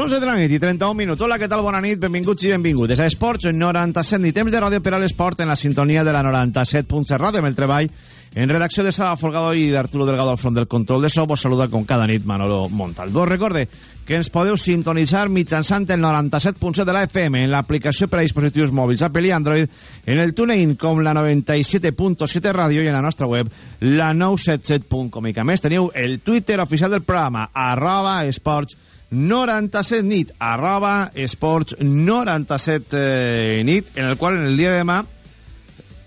Les 11 de la nit i 31 minuts. Hola, què tal? Bona nit, benvinguts i benvinguts. A Esports 97 ni temps de ràdio per a l'esport en la sintonia de la 97.7 ràdio amb el treball en redacció de Sala Folgado i d'Arturo Delgado al front del control de so. Vos saluda com cada nit Manolo Montalbó. Recorde que ens podeu sintonitzar mitjançant el 97.7 de la FM en l'aplicació per a dispositius mòbils Apple i Android, en el TuneIn com la 97.7 ràdio i en la nostra web la 977.com. I que més teniu el Twitter oficial del programa arroba esports 97 nit, arroba esports 97 eh, nit, en el qual en el dia de demà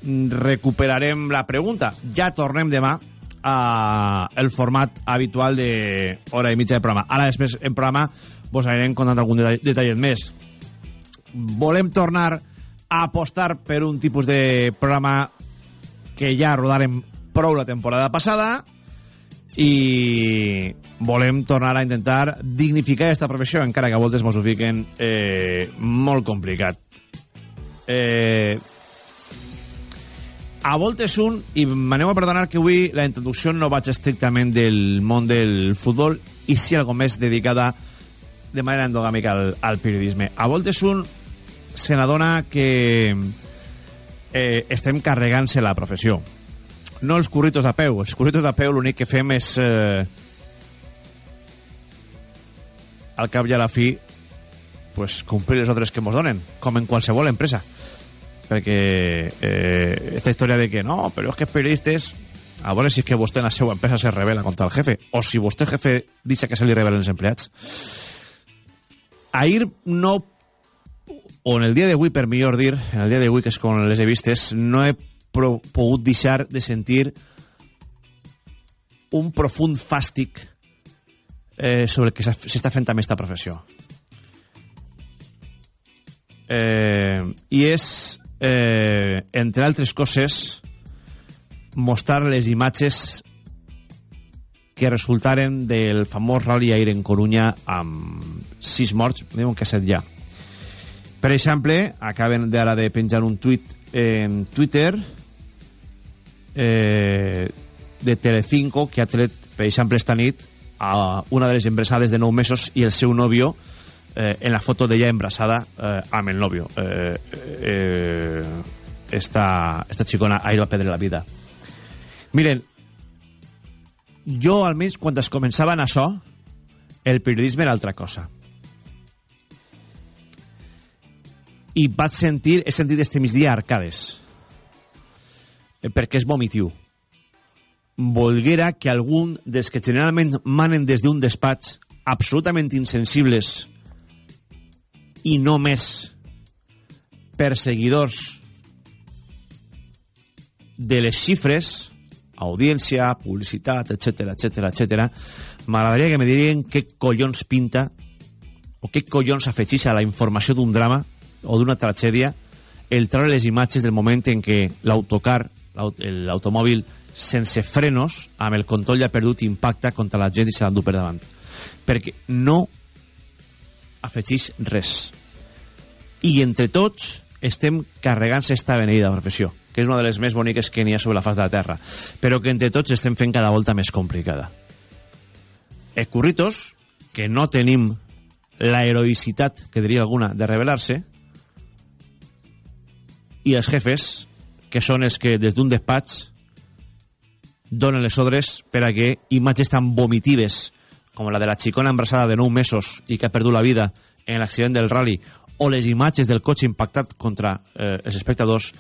recuperarem la pregunta. Ja tornem demà a el format habitual de hora i mitja de programa. Ara després en programa vos anirem contant algun detall, detallet més. Volem tornar a apostar per un tipus de programa que ja rodarem prou la temporada passada i volem tornar a intentar dignificar aquesta professió, encara que a voltes mos ho fiquen eh, molt complicat. Eh, a voltes un, i m'aneu a perdonar que avui la introducció no vaig estrictament del món del futbol i sí algo més dedicada de manera endogàmica al, al periodisme. A voltes un se n'adona que eh, estem carregant-se la professió no els curritos de peu. Els curritos de peu l'únic que fem és... Eh, al cap i a la fi pues, complir les ordres que ens donen, com en qualsevol empresa. Perquè eh, esta història de que no, però és que els periodistes a veure si és que vostè en la seva empresa se revela contra el jefe, o si vostè jefe dice que se li revelen els empleats. Ahir no o en el dia d'avui, per millor dir, en el dia d'avui, que és com les he vistes, no he pogut deixar de sentir un profund fàstic eh, sobre el que s'està fent amb aquesta professió. Eh, I és, eh, entre altres coses, mostrar les imatges que resultaren del famós rally aire en Corunya amb sis morts, diuen que set ja. Per exemple, acaben d'ara de penjar un tuit en Twitter eh, de Telecinco que ha tret, per exemple, esta nit a una de les embrassades de 9 mesos i el seu nòvio eh, en la foto d'ella embrassada eh, amb el nòvio. Eh, eh, esta, esta xicona ahir va perdre la vida. Miren, jo almenys quan es començava en això, el periodisme era altra cosa. I vaig sentir, he sentit este migdia arcades Eh, perquè és vomitiu. Volguera que algun dels que generalment manen des d'un despatx absolutament insensibles i no més perseguidors de les xifres, audiència, publicitat, etc etc etc. m'agradaria que me dirien què collons pinta o què collons afegeix a la informació d'un drama o d'una tragèdia el treure les imatges del moment en què l'autocar l'automòbil sense frenos, amb el control ja perdut, impacta contra la gent i se l'endú per davant. Perquè no afegeix res. I entre tots estem carregant-se esta beneïda professió, que és una de les més boniques que n'hi ha sobre la faç de la Terra, però que entre tots estem fent cada volta més complicada. Escurritos, que no tenim la heroïcitat, que diria alguna, de revelar-se, i els jefes, que són els que des d'un despatx donen les ordres per a que imatges tan vomitives com la de la xicona embrassada de 9 mesos i que ha perdut la vida en l'accident del rally o les imatges del cotxe impactat contra eh, els espectadors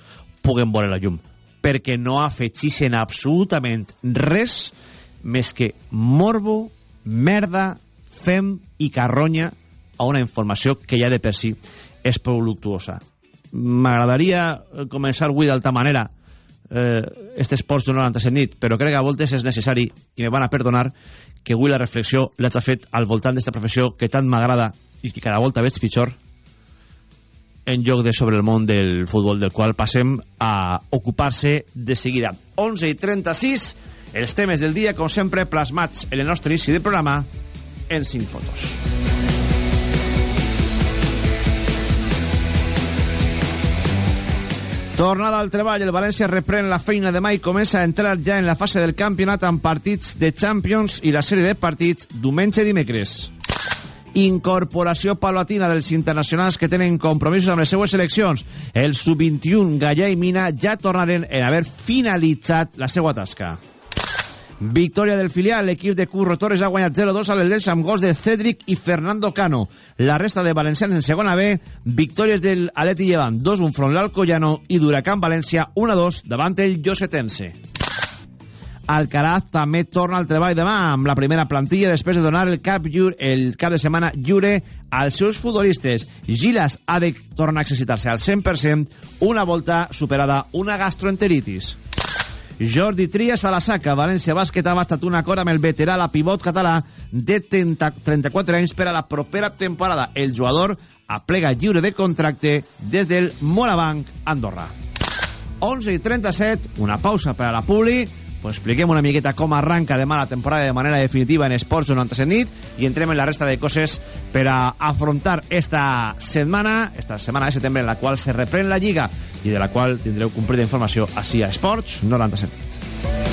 puguen veure la llum. Perquè no afegixen absolutament res més que morbo, merda, fem i carronya a una informació que ja de per si és prou luctuosa. M'agradaria començar avui d'alta manera eh, este esports de 97 nit, però crec que a voltes és necessari, i me van a perdonar, que avui la reflexió l'haig fet al voltant d'esta professió que tant m'agrada i que cada volta veig pitjor en lloc de sobre el món del futbol, del qual passem a ocupar-se de seguida. 11 i 36, els temes del dia, com sempre, plasmats en el nostre inici de programa en 5 fotos. Tornada al treball, el València reprèn la feina demà i comença a entrar ja en la fase del campionat amb partits de Champions i la sèrie de partits diumenge i dimecres. Incorporació paulatina dels internacionals que tenen compromisos amb les seues seleccions. El sub-21 Gallà i Mina ja tornaren en haver finalitzat la seva tasca. Victòria del filial, l'equip de Curro Torres ha guanyat 0-2 a l'Eldense amb gols de Cedric i Fernando Cano. La resta de valencians en segona B, victòries del Aleti Llevant, 2-1 front l'Alcoyano i d'Huracán València, 1-2 davant el Josetense. Alcaraz també torna al treball demà amb la primera plantilla després de donar el cap, lliure, el cap de setmana lliure als seus futbolistes. Gilas ha de tornar a exercitar-se al 100%, una volta superada una gastroenteritis. Jordi Trias a la saca. València Bàsquet ha bastat un acord amb el veterà, la pivot català de 30, 34 anys per a la propera temporada. El jugador aplega lliure de contracte des del Morabanc Andorra. 11 i 37, una pausa per a la Publi pues expliquem una miqueta com arranca demà la temporada de manera definitiva en Esports 97 nit i entrem en la resta de coses per a afrontar esta setmana, esta setmana de setembre en la qual se reprèn la Lliga i de la qual tindreu complida informació així a Esports 97 nit.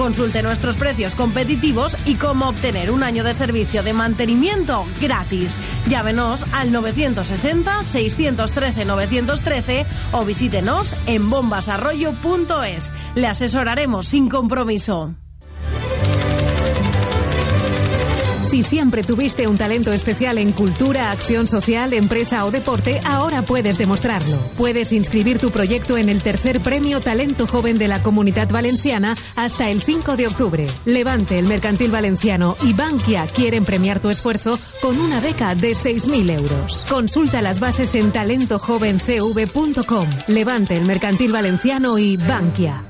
Consulte nuestros precios competitivos y cómo obtener un año de servicio de mantenimiento gratis. Llávenos al 960-613-913 o visítenos en bombasarroyo.es. Le asesoraremos sin compromiso. Si siempre tuviste un talento especial en cultura, acción social, empresa o deporte, ahora puedes demostrarlo. Puedes inscribir tu proyecto en el tercer premio Talento Joven de la Comunidad Valenciana hasta el 5 de octubre. Levante, el Mercantil Valenciano y Bankia quieren premiar tu esfuerzo con una beca de 6.000 euros. Consulta las bases en talentojovencv.com. Levante, el Mercantil Valenciano y Bankia.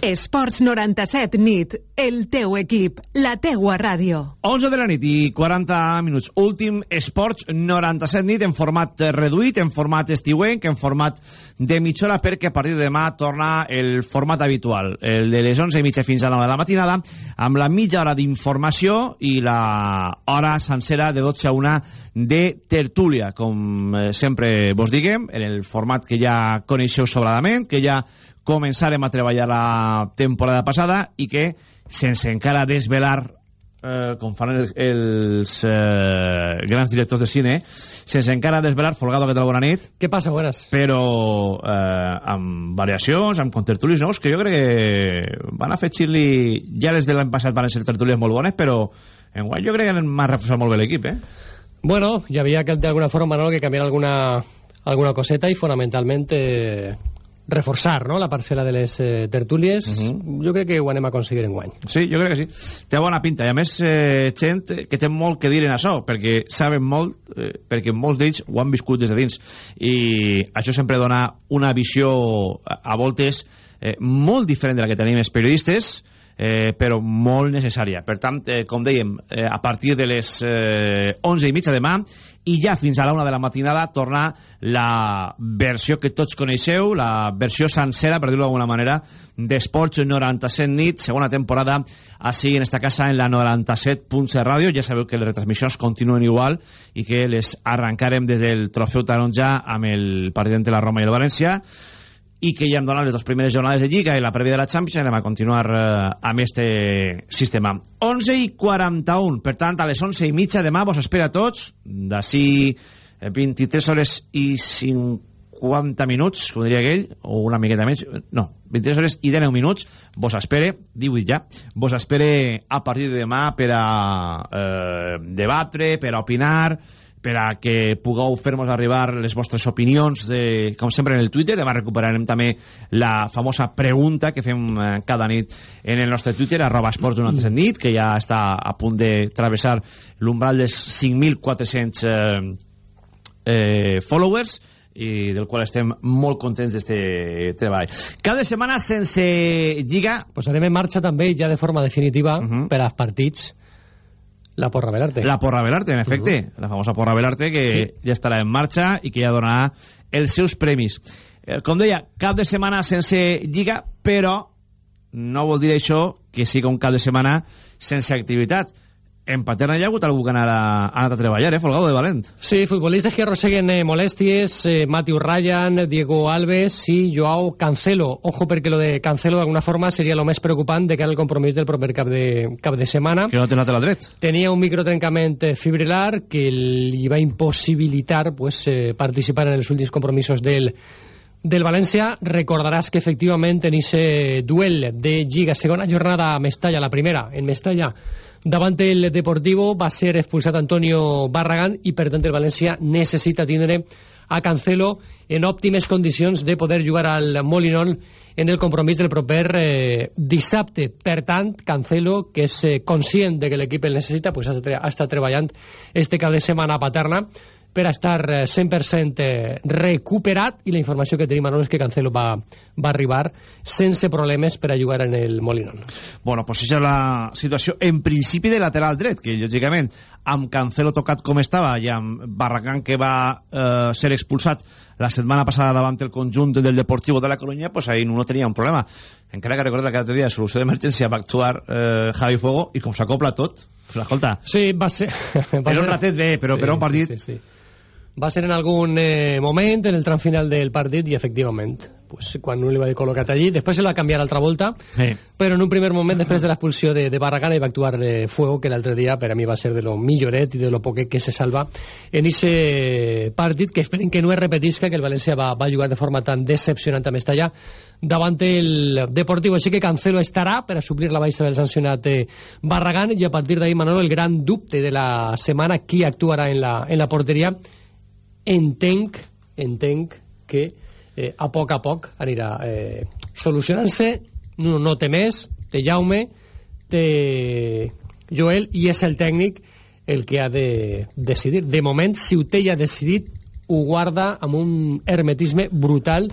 Esports 97 nit, el teu equip, la teua ràdio. 11 de la nit i 40 minuts. Últim Esports 97 nit en format reduït, en format estiuenc, en format de mitja hora, perquè a partir de demà torna el format habitual, el de les 11 i mitja fins a la 9 de la matinada, amb la mitja hora d'informació i la hora sencera de 12 a 1 de tertúlia, com eh, sempre vos diguem, en el format que ja coneixeu sobradament, que ja començarem a treballar la temporada passada i que, sense encara desvelar eh, com fan els, els eh, grans directors de cine, sense encara desvelar, Folgado, que tal bona nit? Què passa, buenas? Però eh, amb variacions, amb contertulis nous, que jo crec que van afegir-li... Ja les de l'any passat van ser tertulies molt bones, però en guany jo crec que m'ha reforçat molt bé l'equip, eh? Bueno, hi havia que d'alguna forma Manolo, que canviar alguna, alguna coseta i fonamentalment eh, reforçar no? la parcel·la de les eh, tertúlies. Uh -huh. Jo crec que ho anem a aconseguir en guany. Sí, jo crec que sí. Té bona pinta. I a més, eh, gent que té molt que dir en això, perquè saben molt, eh, perquè molts d'ells ho han viscut des de dins. I això sempre dona una visió, a, a voltes, eh, molt diferent de la que tenim els periodistes, eh, però molt necessària. Per tant, eh, com dèiem, eh, a partir de les eh, 11 i mitja demà i ja fins a la una de la matinada tornar la versió que tots coneixeu, la versió sencera, per dir-ho d'alguna manera, d'Esports 97 nit, segona temporada, així en esta casa, en la 97.7 ràdio. Ja sabeu que les retransmissions continuen igual i que les arrencarem des del trofeu taronja amb el partit entre la Roma i el València i que ja hem donat les dues primeres jornades de Lliga i la prèvia de la Champions anem a continuar eh, amb este sistema. 11 i 41 per tant a les 11 i mitja demà vos espera a tots d'ací 23 eh, hores i 50 minuts com diria aquell o una miqueta més no, 23 hores i 19 minuts vos espere, 18 ja vos espere a partir de demà per a eh, debatre, per a opinar per a que pugueu fer-nos arribar les vostres opinions, de, com sempre en el Twitter. Demà recuperarem també la famosa pregunta que fem eh, cada nit en el nostre Twitter, arroba esports d'una altra nit, que ja està a punt de travessar l'umbral dels 5.400 eh, eh, followers i del qual estem molt contents d'este treball. Cada setmana sense lliga... Posarem en marxa també ja de forma definitiva uh -huh. per als partits la porra Belarte. La porra Belarte, en efecte. Uh -huh. La famosa porra Belarte que sí. ja estarà en marxa i que ja donarà els seus premis. Eh, com deia, cap de setmana sense lliga, però no vol dir això que siga un cap de setmana sense activitat en Paterna hi ha hagut algú que anat a, ha anat a treballar, eh, Folgado de Valent. Sí, futbolistes que arrosseguen eh, molèsties, eh, Matthew Ryan, Diego Alves i Joao Cancelo. Ojo, perquè lo de Cancelo d'alguna forma seria lo més preocupant de cara al compromís del proper cap de, cap de setmana. Que no té la dret. Tenia un microtrencament eh, fibrilar que li va impossibilitar pues, eh, participar en els últims compromisos del del València, recordaràs que efectivament en aquest duel de Lliga, segona jornada a Mestalla, la primera en Mestalla, davant el Deportivo va ser expulsat Antonio Barragán i per tant el València necessita tindre a Cancelo en òptimes condicions de poder jugar al Molinón en el compromís del proper eh, dissabte. Per tant, Cancelo, que és eh, conscient de que l'equip el necessita, pues ha, ha estat treballant este cap de setmana a Paterna per estar 100% eh, recuperat i la informació que tenim ara és que Cancelo va, va arribar sense problemes per a jugar en el Molinón. Bueno, pues això és la situació en principi de lateral dret, que lògicament amb Cancelo tocat com estava i amb Barragán que va eh, ser expulsat la setmana passada davant el conjunt del Deportivo de la Coruña, pues ahí no tenia un problema. Encara que recordar que l'altre dia de solució d'emergència va actuar eh, Javi Fuego i com s'acopla tot, pues escolta... Sí, va ser... Va era un ratet bé, però sí, per un partit... Sí, sí, sí va ser en algun eh, moment en el tram final del partit i efectivament pues, quan no li va col·locat allí després se va canviar altra volta sí. però en un primer moment després de l'expulsió de, de Barragana hi va actuar eh, Fuego que l'altre dia per a mi va ser de lo milloret i de lo poquet que se salva en ese partit que esperen que no es repetisca que el València va, va jugar de forma tan decepcionant a Mestalla davant el Deportivo així que Cancelo estarà per a suplir la baixa del sancionat eh, Barragán i a partir d'ahí Manolo el gran dubte de la setmana qui actuarà en la, en la porteria entenc, entenc que eh, a poc a poc anirà eh, solucionant-se no, no té més, té Jaume té Joel i és el tècnic el que ha de decidir de moment si ho té ja decidit ho guarda amb un hermetisme brutal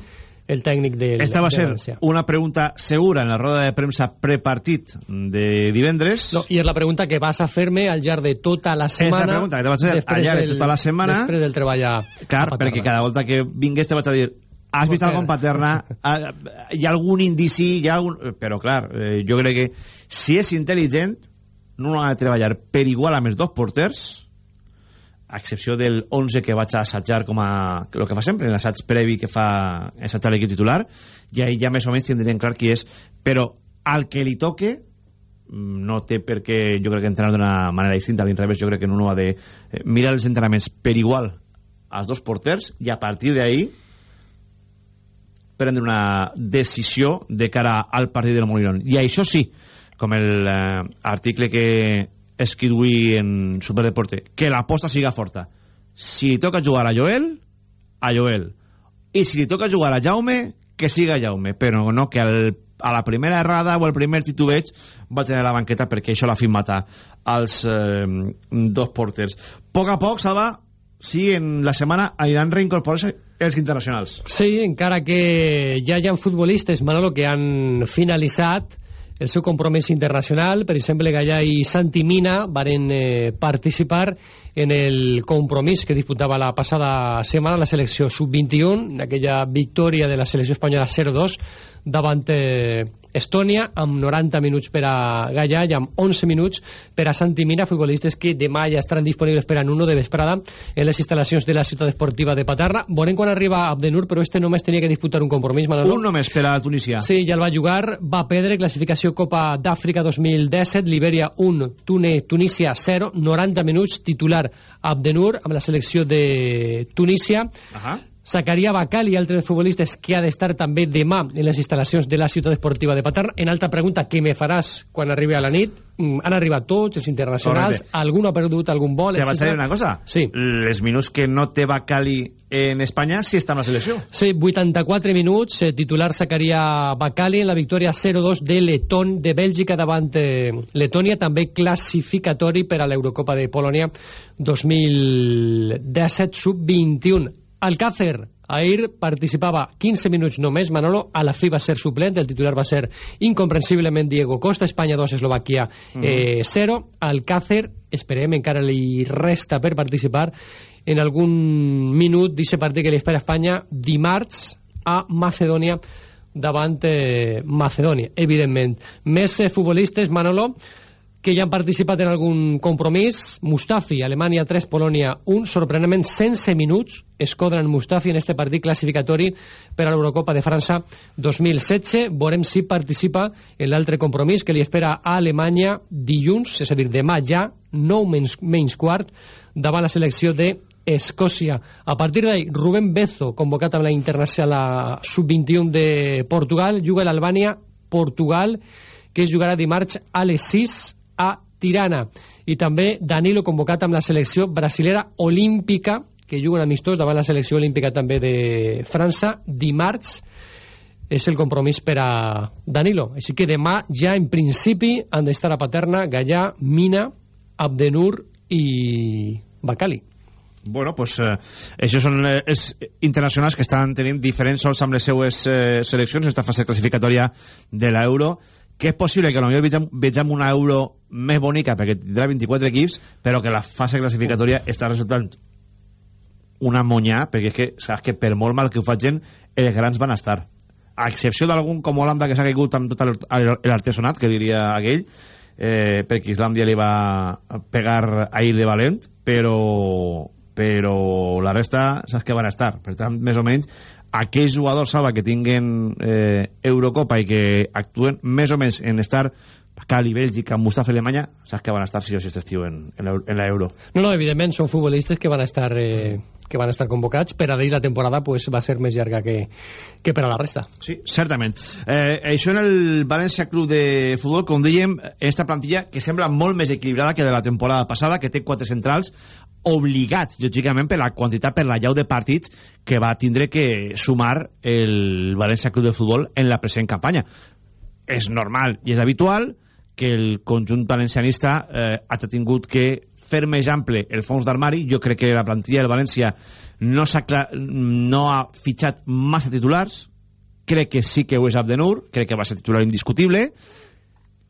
el tècnic del Esta va ser una pregunta segura en la roda de premsa prepartit de divendres. No, I és la pregunta que vas a fer-me al llarg de tota la setmana. És la pregunta que te vaig a fer al llarg de tota la setmana. Després del treball a, Clar, a perquè cada volta que vingués te vaig a dir has vist algun paterna? Ah, hi ha algun indici? Hi ha algun... Però, clar, eh, jo crec que si és intel·ligent, no ha de treballar per igual amb els dos porters a excepció del 11 que vaig a assajar com a el que fa sempre, l'assaig previ que fa assajar l'equip titular, i ahí ja més o menys tindrien clar qui és, però al que li toque mm, no té per què jo crec que entrenar d'una manera distinta a l'inrevés, jo crec que no ha de eh, mirar els entrenaments per igual als dos porters i a partir d'ahí prendre una decisió de cara al partit del Molinón i això sí, com l'article eh, que escriuir en Superdeporte que l'aposta siga forta. Si li toca jugar a Joel a Joel. I si li toca jugar a Jaume que siga Jaume. Però no que al, a la primera errada o el primer titubeig va tenir la banqueta perquè això l'ha fet matar als eh, dos porters. A poc a poc Salva sí, en la setmana aniran reincorporant els internacionals. Sí, encara que ja hi ha futbolistes, Manolo, que han finalitzat el seu compromís internacional. Per exemple, Gallà i Santi Mina varen eh, participar en el compromís que disputava la passada setmana la selecció sub-21, en aquella victòria de la selecció espanyola 0-2 davant eh, Estònia, amb 90 minuts per a Gallà i amb 11 minuts per a Santi Mina, futbolistes que demà ja estaran disponibles per a Nuno de vesprada en les instal·lacions de la ciutat esportiva de Paterna. Veurem quan arriba Abdenur, però este només tenia que disputar un compromís, Manolo. Un només per a Tunisia. Sí, ja el va jugar, va perdre classificació Copa d'Àfrica 2017, Libèria 1, Tune, Tunísia 0, 90 minuts, titular Abdenur amb la selecció de Tunísia. Uh -huh. Zacaria Bacal i altres futbolistes que ha d'estar també demà en les instal·lacions de la ciutat esportiva de Paterna. En altra pregunta, què me faràs quan arribi a la nit? Mm, han arribat tots, els internacionals, Correcte. algun ha perdut algun vol, Te vaig dir una cosa? Sí. Les minuts que no té Bacali en Espanya sí està en la selecció. Sí, 84 minuts, eh, titular Zacaria Bacali en la victòria 0-2 de Letón de Bèlgica davant eh, Letònia, també classificatori per a l'Eurocopa de Polònia 2017 sub-21 Alcácer, ahir participava 15 minuts només, Manolo, a la fi va ser suplent, el titular va ser incomprensiblement Diego Costa, Espanya 2, Eslovaquia 0, eh, 0. Alcácer, esperem, encara li resta per participar. En algun minut d'aquest partit que li espera Espanya dimarts a Macedònia davant eh, Macedònia, evidentment. Més eh, futbolistes, Manolo, que ja han participat en algun compromís. Mustafi, Alemanya 3, Polònia 1. Sorprenentment, sense minuts escodren Mustafi en este partit classificatori per a l'Eurocopa de França 2016. Veurem si participa en l'altre compromís que li espera a Alemanya dilluns, és a dir, demà ja, 9 menys, menys quart, davant la selecció de Escòcia. A partir d'ahí, Rubén Bezo, convocat amb la internacional sub-21 de Portugal, juga l'Albània, Portugal, que es jugarà dimarts a les 6 a Tirana. I també Danilo convocat amb la selecció brasilera olímpica, que juga un amistós davant la selecció olímpica també de França, dimarts és el compromís per a Danilo. Així que demà ja en principi han d'estar a Paterna, Gallà, Mina, Abdenur i Bacali. Bueno, pues eh, això són eh, els internacionals que estan tenint diferents sols amb les seues eh, seleccions en fase classificatòria de l'Euro que és possible que potser vegem, vegem una euro més bonica perquè tindrà 24 equips però que la fase classificatòria està resultant una monyà perquè és que saps que per molt mal que ho facin els grans van estar. A excepció d'algun com Holanda que s'ha caigut amb tot l'artesonat que diria aquell eh, perquè Islàndia li va pegar ahir de valent però però la resta saps que van estar. Per tant més o menys aquells jugadors, Salva, que tinguen eh, Eurocopa i que actuen més o menys en estar Cali, Bèlgica, Mustafa, Alemanya, saps que van estar sí o sí aquest estiu en, en l'Euro. No, no, evidentment, són futbolistes que van estar... Eh, que van estar convocats, per a d'ells la temporada pues, va ser més llarga que, que per a la resta. Sí, certament. Eh, això en el València Club de Futbol, com dèiem, en esta plantilla que sembla molt més equilibrada que de la temporada passada, que té quatre centrals, obligats, lògicament, per la quantitat, per la llau de partits que va tindre que sumar el València Club de Futbol en la present campanya. És normal i és habitual que el conjunt valencianista eh, ha tingut que fer més ample el fons d'armari. Jo crec que la plantilla del València no, ha, no ha fitxat massa titulars. Crec que sí que ho és Abdenur, crec que va ser titular indiscutible.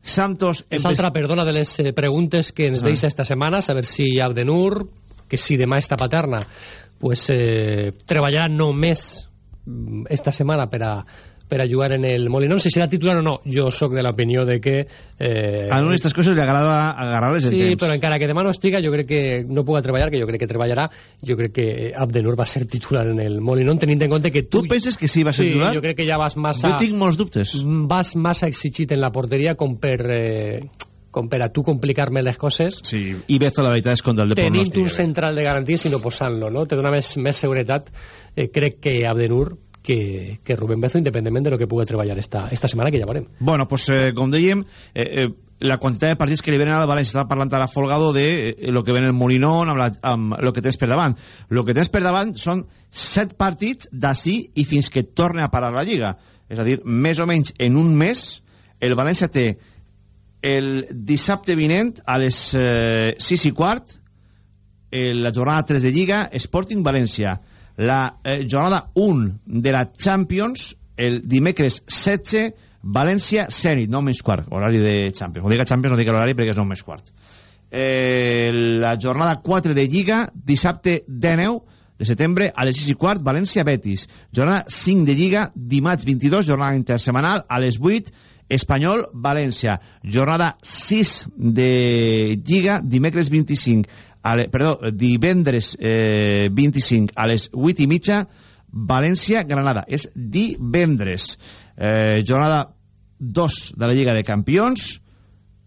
Santos... És altra, perdona, de les eh, preguntes que ens ah. deixa esta setmana, saber si Abdenur que si demà està paterna pues, eh, treballarà només mm, esta setmana per a, per a jugar en el Molinón. Si serà titular o no, jo sóc de l'opinió de que... Eh, a aquestes coses li agrada agarrar-les sí, en temps. Sí, però encara que demà no estiga, jo crec que no puga treballar, que jo crec que treballarà, jo crec que Abdenur va ser titular en el Molinón, tenint en compte que tu... Tu penses que sí va ser sí, titular? jo crec que ja vas massa... Jo tinc molts dubtes. Vas massa exigit en la porteria com per... Eh, com per a tu complicar-me les coses. Sí, i Bezo la veritat és contra el de Tenint un central de garantia, sinó posant-lo, no? Te dona més, més seguretat, eh, crec que Abdenur que, que Rubén Bezo, independentment de lo que pugui treballar esta, esta setmana, que ja veurem. Bueno, pues eh, com dèiem, eh, eh, la quantitat de partits que li venen al València està parlant ara Folgado de eh, lo que ven el Molinón amb, la, amb lo que tens per davant. Lo que tens per davant són set partits d'ací i fins que torne a parar la Lliga. És a dir, més o menys en un mes el València té el dissabte vinent a les eh, 6 i quart el, la jornada 3 de Lliga Sporting València la eh, jornada 1 de la Champions el dimecres 16 València, Zenit, 9 menys quart, horari de Champions. No diga Champions, no diga l'horari perquè és 9 menys quart. Eh, la jornada 4 de Lliga, dissabte 19 de setembre a les 6 i quart, València-Betis. Jornada 5 de Lliga, dimarts 22, jornada intersemanal, a les 8, Espanyol-València. Jornada 6 de Lliga, dimecres 25, a le, perdó, divendres eh, 25 a les 8 i mitja, València-Granada. És divendres. Eh, jornada 2 de la Lliga de Campions,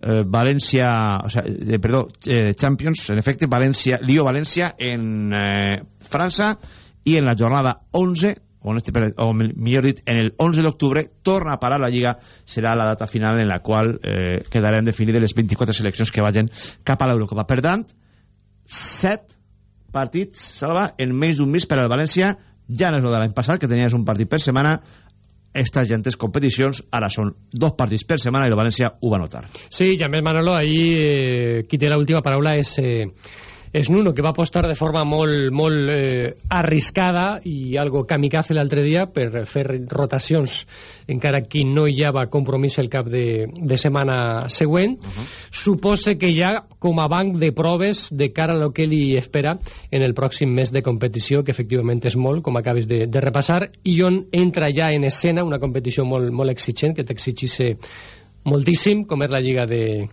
eh, València, o sea, eh, perdó, eh, Champions, en efecte, València, Lió-València en eh, França i en la jornada 11 o, en este, o millor dit, en el 11 d'octubre torna a parar la Lliga, serà la data final en la qual eh, quedaran definides les 24 seleccions que vagin cap a l'Eurocopa. Per tant, 7 partits, Salva, en menys d'un mes per al València, ja no és el de l'any passat, que tenies un partit per setmana, estas gentes competicions ara són dos partits per setmana i el València ho va notar. Sí, i a més Manolo, ahí eh, qui té l'última paraula és... Eh és Nuno, que va apostar de forma molt, molt eh, arriscada i algo kamikaze l'altre dia per fer rotacions, encara que no hi havia compromís el cap de, de setmana següent. Uh -huh. Supose que ha com a banc de proves de cara a lo que li espera en el pròxim mes de competició, que efectivament és molt, com acabes de, de repassar, i on entra ja en escena una competició molt, molt exigent, que t'exigís moltíssim, com és la Lliga de,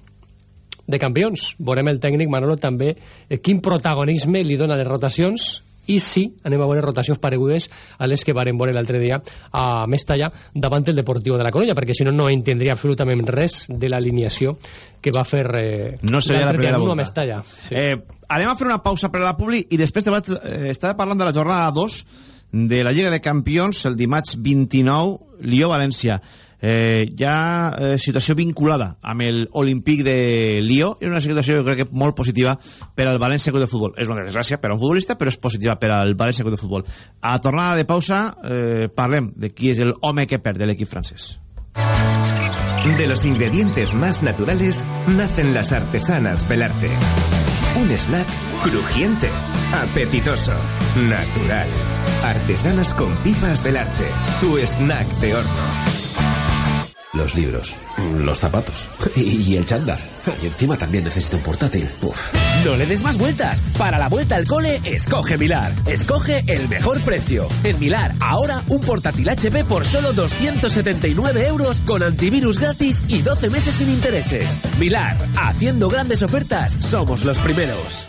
de campions. Veurem el tècnic, Manolo, també eh, quin protagonisme li dona les rotacions i sí, anem a veure rotacions paregudes a les que varen veure l'altre dia a Mestalla davant el Deportiu de la Coruña, perquè si no, no entendria absolutament res de l'alineació que va fer eh, no seria la primera volta. a Mestalla. Sí. Eh, anem a fer una pausa per a la Publi i després te vaig, eh, estava parlant de la jornada 2 de la Lliga de Campions el dimarts 29, Lió-València eh, hi ha eh, situació vinculada amb el Olímpic de Lió i una situació jo crec que molt positiva per al València Club de Futbol és una desgràcia per a un futbolista però és positiva per al València Club de Futbol a tornada de pausa eh, parlem de qui és el home que perd de l'equip francès De los ingredientes más naturales nacen las artesanas Belarte. Un snack crujiente, apetitoso, natural. Artesanas con pipas Belarte. Tu snack de horno los libros, los zapatos y, el chándal. Y encima también necesito un portátil. Uf. No le des más vueltas. Para la vuelta al cole, escoge Milar. Escoge el mejor precio. En Milar, ahora un portátil HP por solo 279 euros con antivirus gratis y 12 meses sin intereses. Milar, haciendo grandes ofertas, somos los primeros.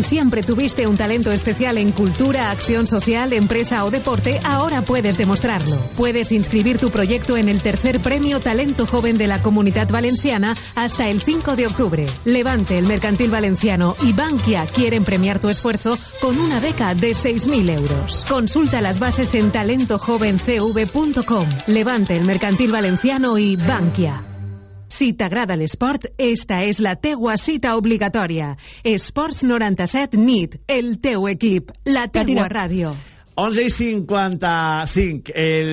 Si siempre tuviste un talento especial en cultura, acción social, empresa o deporte, ahora puedes demostrarlo. Puedes inscribir tu proyecto en el tercer premio Talento Joven de la Comunidad Valenciana hasta el 5 de octubre. Levante, el Mercantil Valenciano y Bankia quieren premiar tu esfuerzo con una beca de 6.000 euros. Consulta las bases en talentojovencv.com. Levante, el Mercantil Valenciano y Bankia. Si t'agrada l'esport, esta és la teua cita obligatòria. Esports 97 NIT, el teu equip, la teua ràdio. 11 i 55. El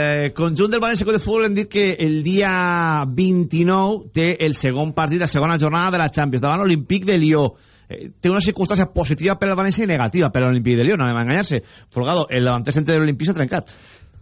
eh, conjunt del València de Futbol hem dit que el dia 29 té el segon partit, la segona jornada de la Champions, davant l'Olimpíc de Lió. Eh, té una circumstància positiva per al València i negativa per a de Lió, no anem a enganyar-se. Folgado, el davanter centre de l'Olimpí s'ha trencat.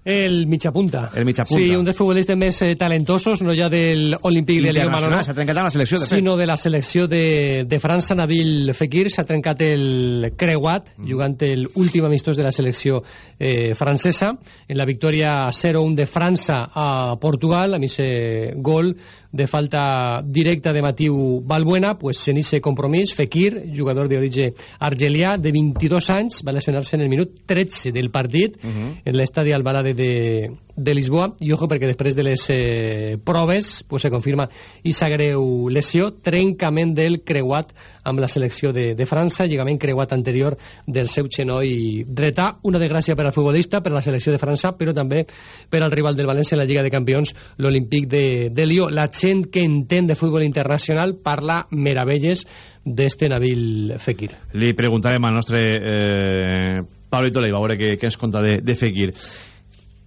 El mitjapunta. El mitjapunta. Sí, un dels futbolistes més eh, talentosos, no ja del Olímpic de Lyon Manolo, s'ha trencat la selecció, de fet. Sinó de la selecció de, de França, Nabil Fekir, s'ha trencat el creuat, mm. jugant l'últim amistós de la selecció eh, francesa, en la victòria 0-1 de França a Portugal, amb aquest gol de falta directa de Matiu Balbuena, pues en ese compromís, Fekir, jugador d'origen argelià, de 22 anys, va lesionar-se en el minut 13 del partit, uh -huh. en l'estadi Albalà de de, de Lisboa i ojo perquè després de les eh, proves pues, se confirma i greu lesió, trencament del creuat amb la selecció de, de França, lligament creuat anterior del seu xenoi dretà, una desgràcia per al futbolista, per a la selecció de França, però també per al rival del València en la Lliga de Campions, l'Olímpic de, de Lió. La gent que entén de futbol internacional parla meravelles d'este Nabil Fekir. Li preguntarem al nostre eh, Pablito Leiva, a veure què, què ens de, de Fekir.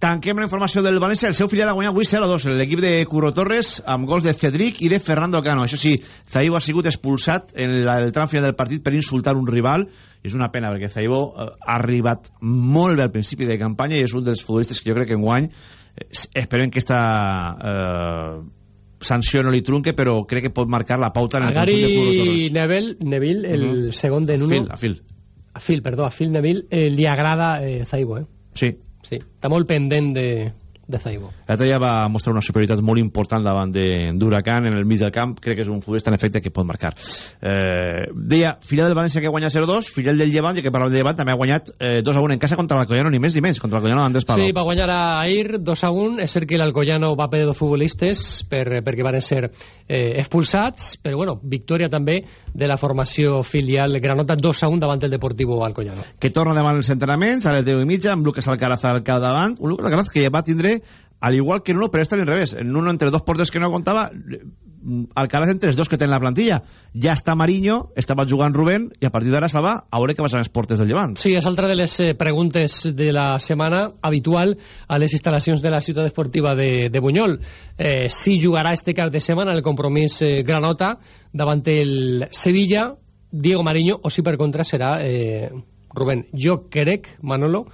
Tanquem la informació del València. El seu filial ha guanyat avui 0-2. L'equip de Curro Torres amb gols de Cedric i de Fernando Cano. Això sí, Zaibo ha sigut expulsat en la, el tram final del partit per insultar un rival. És una pena perquè Zaibo eh, ha arribat molt bé al principi de campanya i és un dels futbolistes que jo crec que enguany eh, esperem que esta eh, sanció no li trunque, però crec que pot marcar la pauta en el Agari conjunt de Curro Torres. Neville, Neville, el Uh -huh. segon de A Nuno... fil, a fil. A Phil, perdó, a Phil Neville eh, li agrada eh, Zaibo, eh? Sí, Sí, està molt pendent de, de Zaibo. L'altre dia va mostrar una superioritat molt important davant de- d'Huracan en el mig del camp. Crec que és un futbolista en efecte que pot marcar. Eh, deia, filial del València que guanya 0-2, filial del Llevant, ja que parlàvem de Llevant, també ha guanyat eh, 2-1 en casa contra l'Alcoyano, ni més ni menys, contra l'Alcoyano d'Andrés Palo. Sí, va guanyar a Air 2 a 1. És cert que l'Alcoyano va perdre dos futbolistes per, perquè van ser eh, expulsats, però bueno, victòria també de la formació filial Granota 2 a 1 davant el Deportivo Alcoyano. que torna demà als entrenaments, a les 10 i mitja, amb Lucas Alcaraz al capdavant. Un Lucas Alcaraz que va tindre, al igual que Nuno, però està al revés. En Nuno, entre dos porters que no comptava, eh, Alcaraz entre els dos que té en la plantilla. Ja està Mariño, estava jugant Rubén, i a partir d'ara se va a veure què passa amb els porters del Llevant. Sí, és altra de les eh, preguntes de la setmana habitual a les instal·lacions de la ciutat esportiva de, de Bunyol. Eh, si jugarà este cap de setmana el compromís eh, Granota davant el Sevilla, Diego Mariño, o si per contra serà eh, Rubén. Jo crec, Manolo,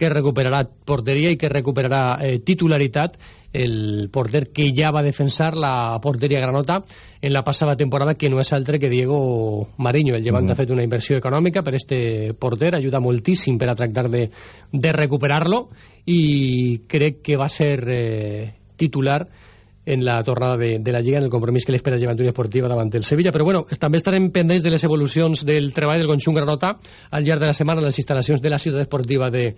que recuperarà porteria i que recuperarà eh, titularitat el porter que ja va defensar la porteria granota en la passada temporada, que no és altre que Diego Mariño. El Llevant mm. ha fet una inversió econòmica per este porter, ajuda moltíssim per a tractar de, de recuperar-lo i crec que va ser eh, titular en la tornada de, de la Lliga, en el compromís que l'espera Unió Esportiva davant el Sevilla. Però bueno, també estarem pendents de les evolucions del treball del conjunt Granota al llarg de la setmana a les instal·lacions de la ciutat esportiva de,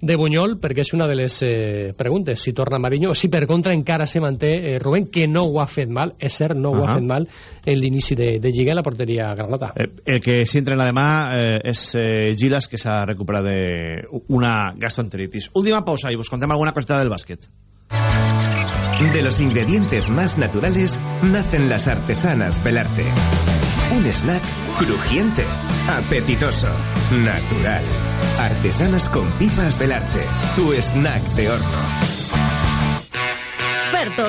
de Bunyol, perquè és una de les eh, preguntes, si torna Mariño, o si per contra encara se manté eh, Rubén, que no ho ha fet mal, és cert, no ho Ahà. ha fet mal en l'inici de, de Lliga en la porteria Granota. Eh, el que sí entrena demà eh, és eh, Gilas, que s'ha recuperat d'una gastroenteritis. Última pausa i vos contem alguna coseta del bàsquet. De los ingredientes más naturales nacen las artesanas Belarte. Un snack crujiente, apetitoso, natural. Artesanas con pipas Belarte. Tu snack de horno.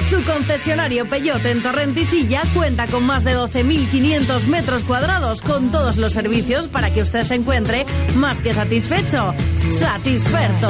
Su concesionario Peyote en Torrentisilla, cuenta con más de 12.500 metros cuadrados con todos los servicios para que usted se encuentre más que satisfecho. Satisferto.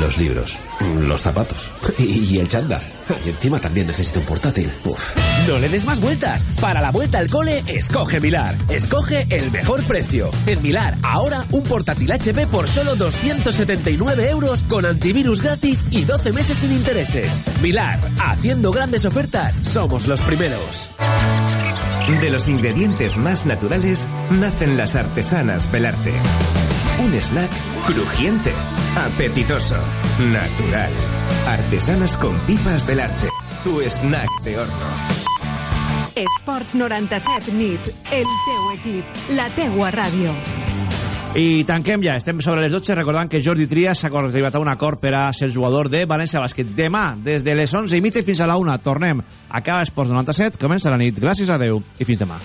Los libros, los zapatos y el chándal. Y encima también necesita un portátil. Uf. No le des más vueltas. Para la vuelta al cole, escoge Milar. Escoge el mejor precio. En Milar, ahora un portátil HP por solo 279 euros con antivirus gratis y 12 meses sin intereses. Milar, haciendo grandes ofertas, somos los primeros. De los ingredientes más naturales nacen las artesanas Belarte. Un snack crujiente, apetitoso, natural. Artesanas con pipas Belarte. Tu snack de horno. Esports 97 nit, el teu equip, la teua ràdio. I tanquem ja, estem sobre les 12, recordant que Jordi Trias s'ha arribat a un acord per a ser jugador de València Bàsquet. Demà, des de les 11 i mitja fins a la 1, tornem a Cava Esports 97, comença la nit. Gràcies, adeu i fins demà.